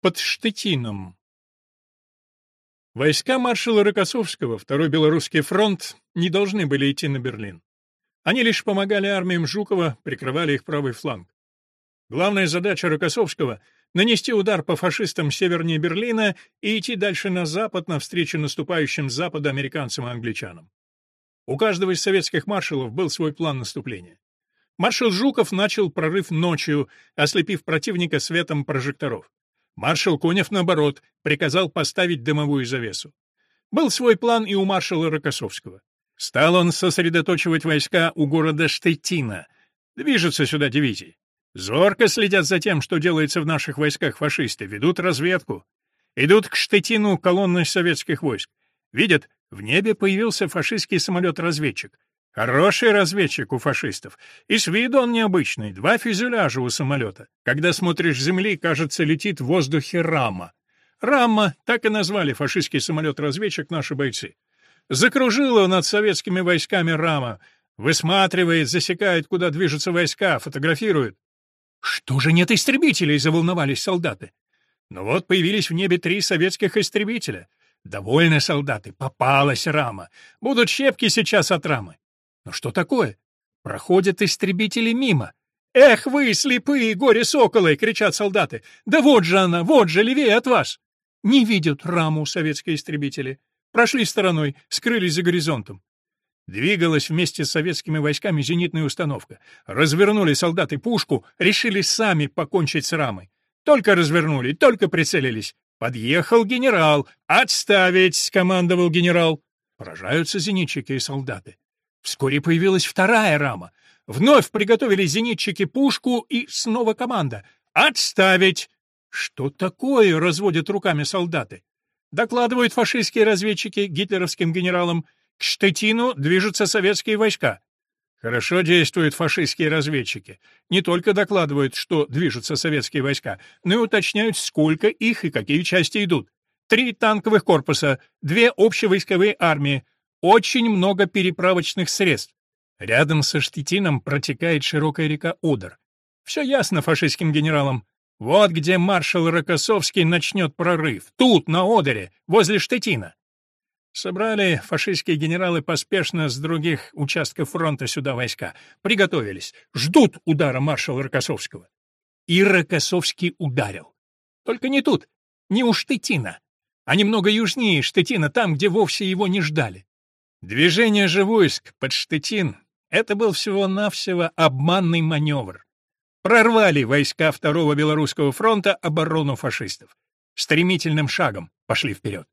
Под Штетином. Войска маршала Рокоссовского, Второй Белорусский фронт, не должны были идти на Берлин. Они лишь помогали армиям Жукова, прикрывали их правый фланг. Главная задача Рокоссовского — нанести удар по фашистам севернее Берлина и идти дальше на запад навстречу наступающим с запада американцам и англичанам. У каждого из советских маршалов был свой план наступления. Маршал Жуков начал прорыв ночью, ослепив противника светом прожекторов. Маршал Конев, наоборот, приказал поставить дымовую завесу. Был свой план и у маршала Рокоссовского. Стал он сосредоточивать войска у города Штеттина. Движутся сюда дивизии. Зорко следят за тем, что делается в наших войсках фашисты, ведут разведку. Идут к Штеттину колонны советских войск. Видят, в небе появился фашистский самолет-разведчик. Хороший разведчик у фашистов. И с виду он необычный, два фюзеляжа у самолета. Когда смотришь земли, кажется, летит в воздухе рама. Рама, так и назвали фашистский самолет-разведчик наши бойцы. Закружила над советскими войсками рама, высматривает, засекает, куда движутся войска, фотографирует. Что же нет истребителей, заволновались солдаты. Ну вот появились в небе три советских истребителя. Довольны солдаты, попалась рама. Будут щепки сейчас от рамы. Но что такое? Проходят истребители мимо. «Эх вы, слепые горе-соколы!» — кричат солдаты. «Да вот же она, вот же, левее от вас!» Не видят раму советские истребители. Прошли стороной, скрылись за горизонтом. Двигалась вместе с советскими войсками зенитная установка. Развернули солдаты пушку, решили сами покончить с рамой. Только развернули, только прицелились. Подъехал генерал. «Отставить!» — скомандовал генерал. Поражаются зенитчики и солдаты. Вскоре появилась вторая рама. Вновь приготовили зенитчики пушку, и снова команда. «Отставить!» «Что такое?» — разводят руками солдаты. Докладывают фашистские разведчики гитлеровским генералам. К Штетину движутся советские войска. Хорошо действуют фашистские разведчики. Не только докладывают, что движутся советские войска, но и уточняют, сколько их и какие части идут. Три танковых корпуса, две общевойсковые армии, очень много переправочных средств. Рядом со Штетином протекает широкая река Одер. Все ясно фашистским генералам. Вот где маршал Рокоссовский начнет прорыв. Тут, на Одере, возле Штетина. Собрали фашистские генералы поспешно с других участков фронта сюда войска. Приготовились. Ждут удара маршала Рокоссовского. И Рокоссовский ударил. Только не тут, не у Штетина, а немного южнее Штетина, там, где вовсе его не ждали. Движение же войск под Штетин — это был всего-навсего обманный маневр. Прорвали войска Второго Белорусского фронта оборону фашистов. Стремительным шагом пошли вперед.